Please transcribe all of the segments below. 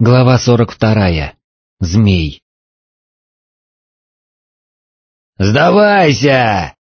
Глава 42. Змей. «Сдавайся!»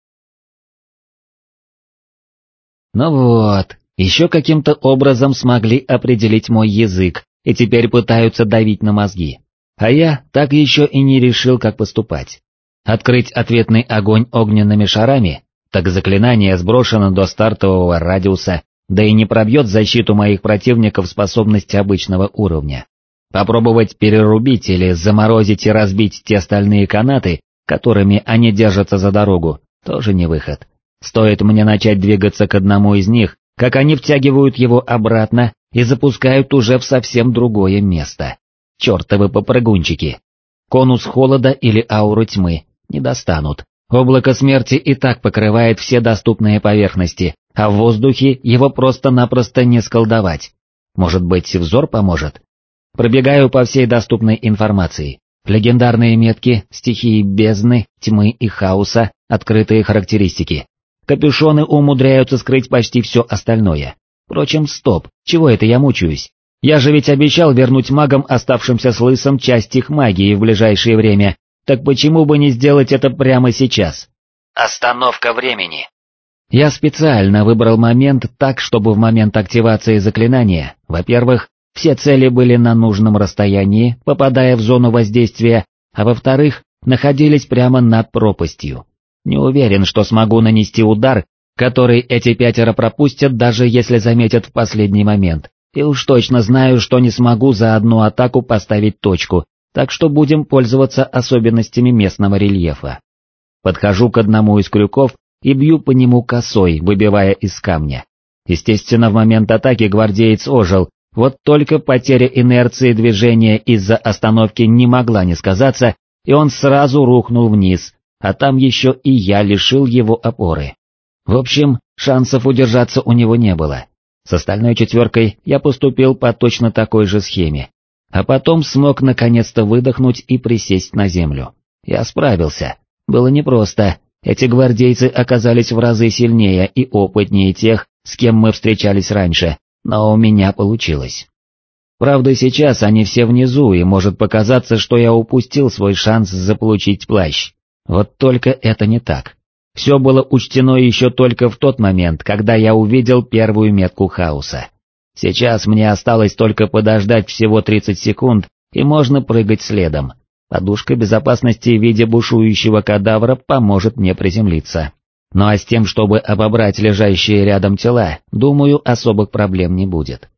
Ну вот, еще каким-то образом смогли определить мой язык и теперь пытаются давить на мозги. А я так еще и не решил, как поступать. Открыть ответный огонь огненными шарами, так заклинание сброшено до стартового радиуса, да и не пробьет защиту моих противников способности обычного уровня. Попробовать перерубить или заморозить и разбить те стальные канаты, которыми они держатся за дорогу, тоже не выход. Стоит мне начать двигаться к одному из них, как они втягивают его обратно и запускают уже в совсем другое место. Чертовы попрыгунчики. Конус холода или ауру тьмы не достанут. Облако смерти и так покрывает все доступные поверхности, а в воздухе его просто-напросто не сколдовать. Может быть, взор поможет? Пробегаю по всей доступной информации. Легендарные метки, стихии бездны, тьмы и хаоса, открытые характеристики. Капюшоны умудряются скрыть почти все остальное. Впрочем, стоп, чего это я мучаюсь? Я же ведь обещал вернуть магам, оставшимся с лысом, часть их магии в ближайшее время, так почему бы не сделать это прямо сейчас? Остановка времени. Я специально выбрал момент так, чтобы в момент активации заклинания, во-первых, все цели были на нужном расстоянии, попадая в зону воздействия, а во-вторых, находились прямо над пропастью. Не уверен, что смогу нанести удар, который эти пятеро пропустят, даже если заметят в последний момент, и уж точно знаю, что не смогу за одну атаку поставить точку, так что будем пользоваться особенностями местного рельефа. Подхожу к одному из крюков и бью по нему косой, выбивая из камня. Естественно, в момент атаки гвардеец ожил, вот только потеря инерции движения из-за остановки не могла не сказаться, и он сразу рухнул вниз, а там еще и я лишил его опоры. В общем, шансов удержаться у него не было. С остальной четверкой я поступил по точно такой же схеме, а потом смог наконец-то выдохнуть и присесть на землю. Я справился. Было непросто, эти гвардейцы оказались в разы сильнее и опытнее тех, с кем мы встречались раньше, но у меня получилось. Правда, сейчас они все внизу, и может показаться, что я упустил свой шанс заполучить плащ. Вот только это не так. Все было учтено еще только в тот момент, когда я увидел первую метку хаоса. Сейчас мне осталось только подождать всего 30 секунд, и можно прыгать следом. Подушка безопасности в виде бушующего кадавра поможет мне приземлиться. Ну а с тем, чтобы обобрать лежащие рядом тела, думаю, особых проблем не будет.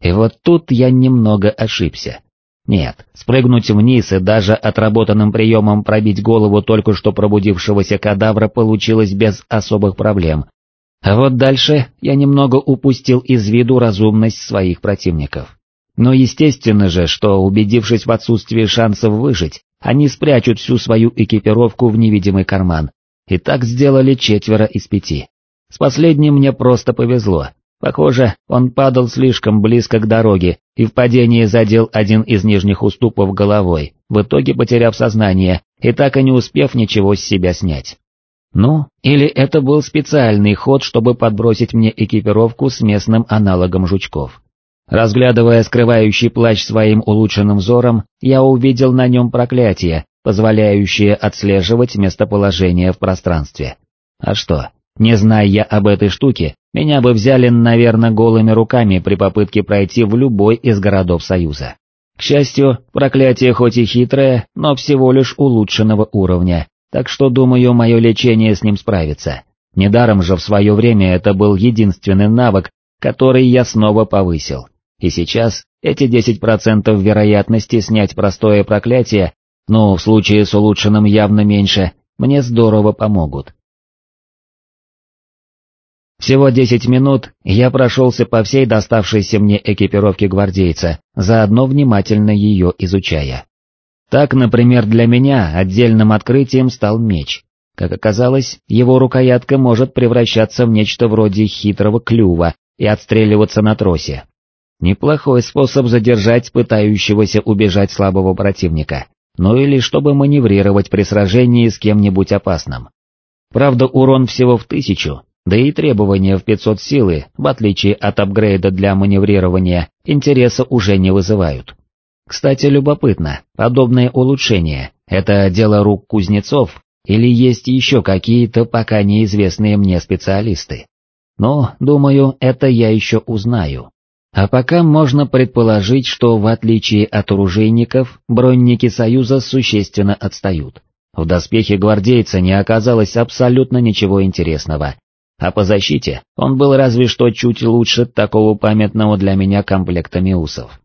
И вот тут я немного ошибся. Нет, спрыгнуть вниз и даже отработанным приемом пробить голову только что пробудившегося кадавра получилось без особых проблем. А вот дальше я немного упустил из виду разумность своих противников. Но естественно же, что убедившись в отсутствии шансов выжить, они спрячут всю свою экипировку в невидимый карман, и так сделали четверо из пяти. С последним мне просто повезло. Похоже, он падал слишком близко к дороге и в падении задел один из нижних уступов головой, в итоге потеряв сознание и так и не успев ничего с себя снять. Ну, или это был специальный ход, чтобы подбросить мне экипировку с местным аналогом жучков. Разглядывая скрывающий плащ своим улучшенным взором, я увидел на нем проклятие, позволяющие отслеживать местоположение в пространстве. А что, не зная я об этой штуке, меня бы взяли, наверное, голыми руками при попытке пройти в любой из городов Союза. К счастью, проклятие хоть и хитрое, но всего лишь улучшенного уровня, так что, думаю, мое лечение с ним справится. Недаром же в свое время это был единственный навык, который я снова повысил. И сейчас эти 10% вероятности снять простое проклятие но в случае с улучшенным явно меньше, мне здорово помогут. Всего десять минут я прошелся по всей доставшейся мне экипировке гвардейца, заодно внимательно ее изучая. Так, например, для меня отдельным открытием стал меч. Как оказалось, его рукоятка может превращаться в нечто вроде хитрого клюва и отстреливаться на тросе. Неплохой способ задержать пытающегося убежать слабого противника но или чтобы маневрировать при сражении с кем-нибудь опасным. Правда, урон всего в тысячу, да и требования в 500 силы, в отличие от апгрейда для маневрирования, интереса уже не вызывают. Кстати, любопытно, подобное улучшение – это дело рук кузнецов или есть еще какие-то пока неизвестные мне специалисты? Но, думаю, это я еще узнаю. А пока можно предположить, что в отличие от оружейников, бронники Союза существенно отстают. В доспехе гвардейца не оказалось абсолютно ничего интересного, а по защите он был разве что чуть лучше такого памятного для меня комплекта миусов.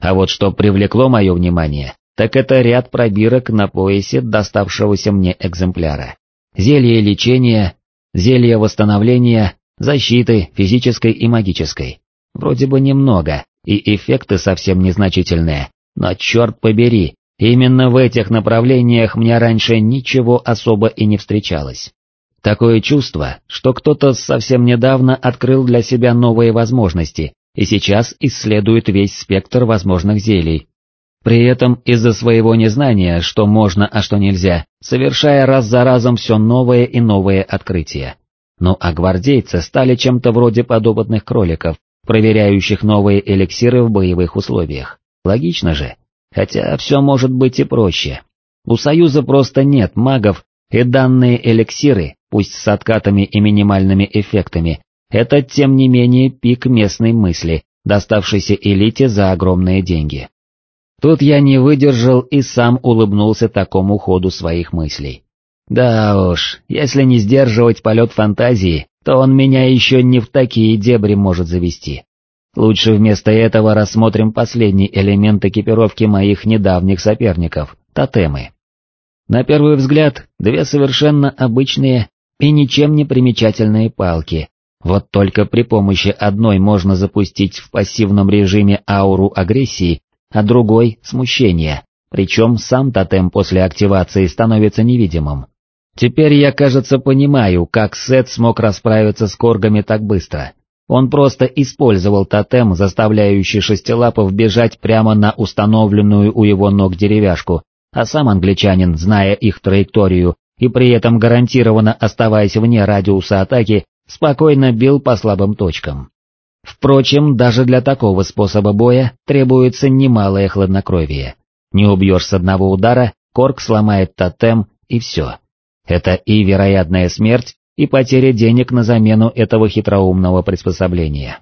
А вот что привлекло мое внимание, так это ряд пробирок на поясе доставшегося мне экземпляра. Зелье лечения, зелье восстановления, защиты физической и магической. Вроде бы немного, и эффекты совсем незначительные, но черт побери, именно в этих направлениях мне раньше ничего особо и не встречалось. Такое чувство, что кто-то совсем недавно открыл для себя новые возможности и сейчас исследует весь спектр возможных зелий. При этом из-за своего незнания, что можно, а что нельзя, совершая раз за разом все новые и новые открытия. Ну а гвардейцы стали чем-то вроде подопытных кроликов, проверяющих новые эликсиры в боевых условиях. Логично же. Хотя все может быть и проще. У Союза просто нет магов, и данные эликсиры, пусть с откатами и минимальными эффектами, это тем не менее пик местной мысли, доставшейся элите за огромные деньги. Тут я не выдержал и сам улыбнулся такому ходу своих мыслей. Да уж, если не сдерживать полет фантазии, то он меня еще не в такие дебри может завести. Лучше вместо этого рассмотрим последний элемент экипировки моих недавних соперников — тотемы. На первый взгляд, две совершенно обычные и ничем не примечательные палки. Вот только при помощи одной можно запустить в пассивном режиме ауру агрессии, а другой — смущения, причем сам тотем после активации становится невидимым. Теперь я, кажется, понимаю, как Сет смог расправиться с коргами так быстро. Он просто использовал тотем, заставляющий шестилапов бежать прямо на установленную у его ног деревяшку, а сам англичанин, зная их траекторию и при этом гарантированно оставаясь вне радиуса атаки, спокойно бил по слабым точкам. Впрочем, даже для такого способа боя требуется немалое хладнокровие. Не убьешь с одного удара, Корк сломает тотем и все. Это и вероятная смерть, и потеря денег на замену этого хитроумного приспособления.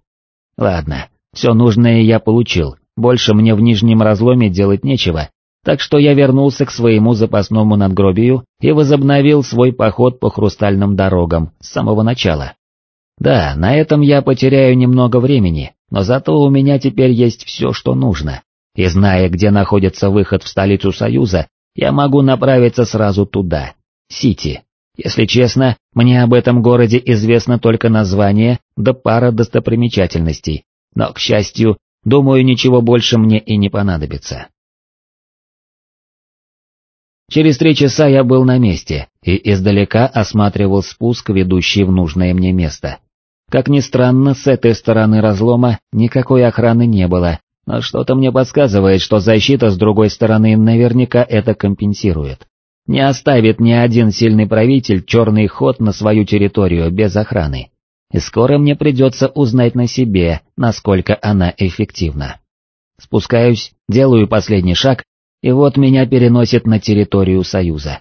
Ладно, все нужное я получил, больше мне в нижнем разломе делать нечего, так что я вернулся к своему запасному надгробию и возобновил свой поход по хрустальным дорогам с самого начала. Да, на этом я потеряю немного времени, но зато у меня теперь есть все, что нужно, и зная, где находится выход в столицу Союза, я могу направиться сразу туда, Сити. Если честно, мне об этом городе известно только название да пара достопримечательностей, но, к счастью, думаю, ничего больше мне и не понадобится. Через три часа я был на месте и издалека осматривал спуск, ведущий в нужное мне место. Как ни странно, с этой стороны разлома никакой охраны не было, но что-то мне подсказывает, что защита с другой стороны наверняка это компенсирует. Не оставит ни один сильный правитель черный ход на свою территорию без охраны. И скоро мне придется узнать на себе, насколько она эффективна. Спускаюсь, делаю последний шаг, и вот меня переносит на территорию Союза.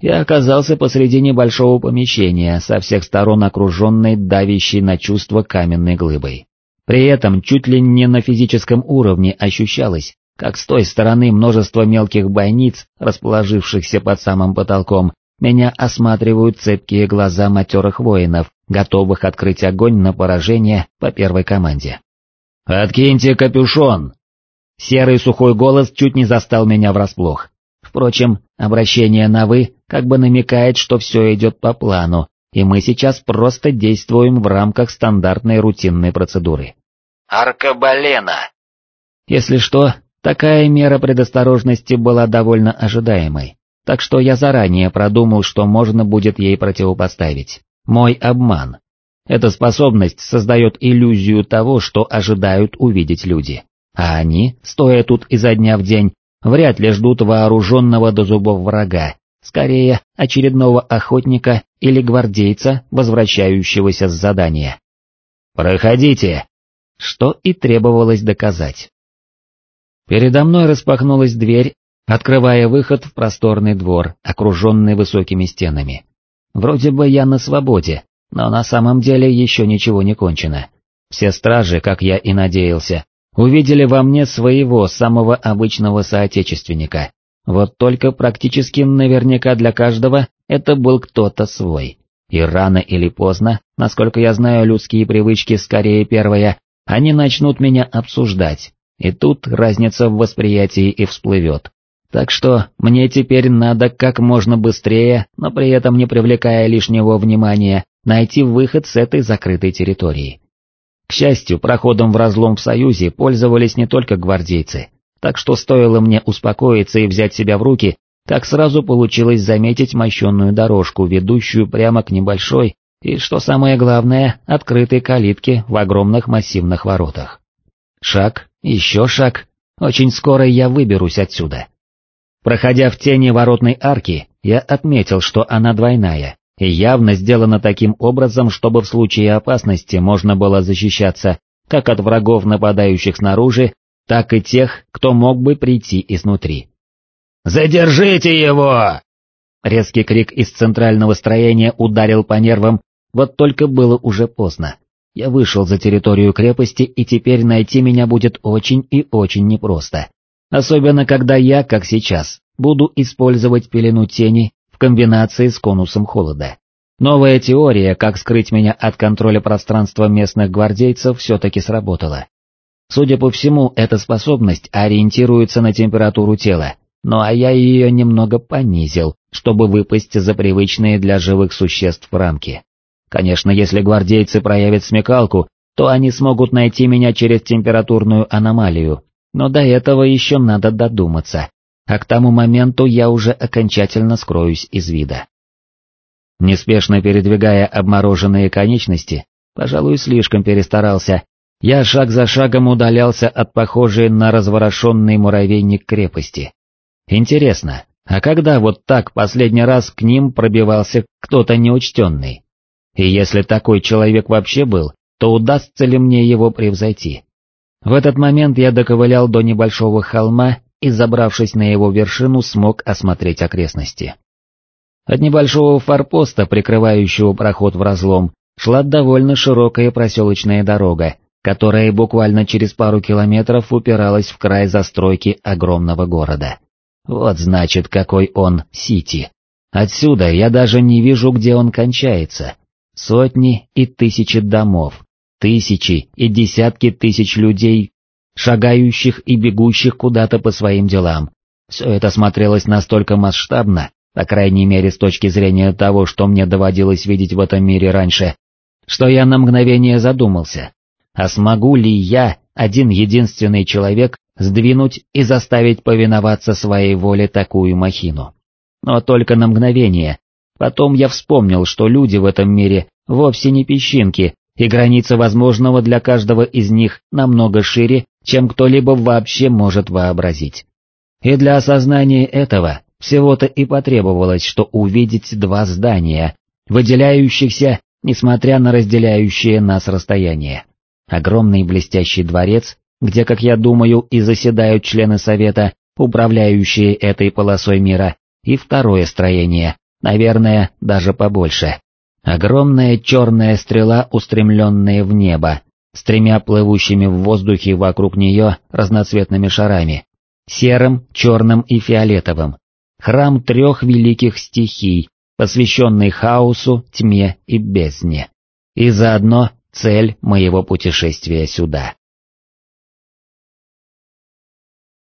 Я оказался посреди небольшого помещения, со всех сторон окруженной давящей на чувство каменной глыбой. При этом чуть ли не на физическом уровне ощущалось, как с той стороны множество мелких бойниц, расположившихся под самым потолком, меня осматривают цепкие глаза матерых воинов, готовых открыть огонь на поражение по первой команде. «Откиньте капюшон!» Серый сухой голос чуть не застал меня врасплох. Впрочем, обращение на «вы» как бы намекает, что все идет по плану, и мы сейчас просто действуем в рамках стандартной рутинной процедуры. «Аркабалена!» Если что, Такая мера предосторожности была довольно ожидаемой, так что я заранее продумал, что можно будет ей противопоставить. Мой обман. Эта способность создает иллюзию того, что ожидают увидеть люди. А они, стоя тут изо дня в день, вряд ли ждут вооруженного до зубов врага, скорее очередного охотника или гвардейца, возвращающегося с задания. «Проходите!» Что и требовалось доказать. Передо мной распахнулась дверь, открывая выход в просторный двор, окруженный высокими стенами. Вроде бы я на свободе, но на самом деле еще ничего не кончено. Все стражи, как я и надеялся, увидели во мне своего самого обычного соотечественника. Вот только практически наверняка для каждого это был кто-то свой. И рано или поздно, насколько я знаю людские привычки скорее первое, они начнут меня обсуждать, и тут разница в восприятии и всплывет. Так что мне теперь надо как можно быстрее, но при этом не привлекая лишнего внимания, найти выход с этой закрытой территории. К счастью, проходом в разлом в Союзе пользовались не только гвардейцы, так что стоило мне успокоиться и взять себя в руки, как сразу получилось заметить мощенную дорожку, ведущую прямо к небольшой и, что самое главное, открытой калитке в огромных массивных воротах. Шаг, еще шаг, очень скоро я выберусь отсюда. Проходя в тени воротной арки, я отметил, что она двойная, и явно сделано таким образом, чтобы в случае опасности можно было защищаться как от врагов, нападающих снаружи, так и тех, кто мог бы прийти изнутри. «Задержите его!» Резкий крик из центрального строения ударил по нервам, вот только было уже поздно. Я вышел за территорию крепости, и теперь найти меня будет очень и очень непросто. Особенно когда я, как сейчас, буду использовать пелену тени в комбинации с конусом холода. Новая теория, как скрыть меня от контроля пространства местных гвардейцев, все-таки сработала. Судя по всему, эта способность ориентируется на температуру тела, ну а я ее немного понизил, чтобы выпасть за привычные для живых существ рамки. Конечно, если гвардейцы проявят смекалку, то они смогут найти меня через температурную аномалию, но до этого еще надо додуматься, а к тому моменту я уже окончательно скроюсь из вида. Неспешно передвигая обмороженные конечности, пожалуй, слишком перестарался, я шаг за шагом удалялся от похожей на разворошенный муравейник крепости. Интересно, а когда вот так последний раз к ним пробивался кто-то неучтенный? И если такой человек вообще был, то удастся ли мне его превзойти? В этот момент я доковылял до небольшого холма и, забравшись на его вершину, смог осмотреть окрестности. От небольшого форпоста, прикрывающего проход в разлом, шла довольно широкая проселочная дорога, которая буквально через пару километров упиралась в край застройки огромного города. Вот значит, какой он Сити. Отсюда я даже не вижу, где он кончается. Сотни и тысячи домов, тысячи и десятки тысяч людей шагающих и бегущих куда-то по своим делам. Все это смотрелось настолько масштабно, по крайней мере с точки зрения того, что мне доводилось видеть в этом мире раньше, что я на мгновение задумался, а смогу ли я, один единственный человек, сдвинуть и заставить повиноваться своей воле такую махину? Но только на мгновение. Потом я вспомнил, что люди в этом мире вовсе не песчинки, и граница возможного для каждого из них намного шире, чем кто-либо вообще может вообразить. И для осознания этого всего-то и потребовалось, что увидеть два здания, выделяющихся, несмотря на разделяющее нас расстояние. Огромный блестящий дворец, где, как я думаю, и заседают члены Совета, управляющие этой полосой мира, и второе строение, наверное, даже побольше, Огромная черная стрела, устремленная в небо, с тремя плывущими в воздухе вокруг нее разноцветными шарами, серым, черным и фиолетовым. Храм трех великих стихий, посвященный хаосу, тьме и бездне. И заодно цель моего путешествия сюда.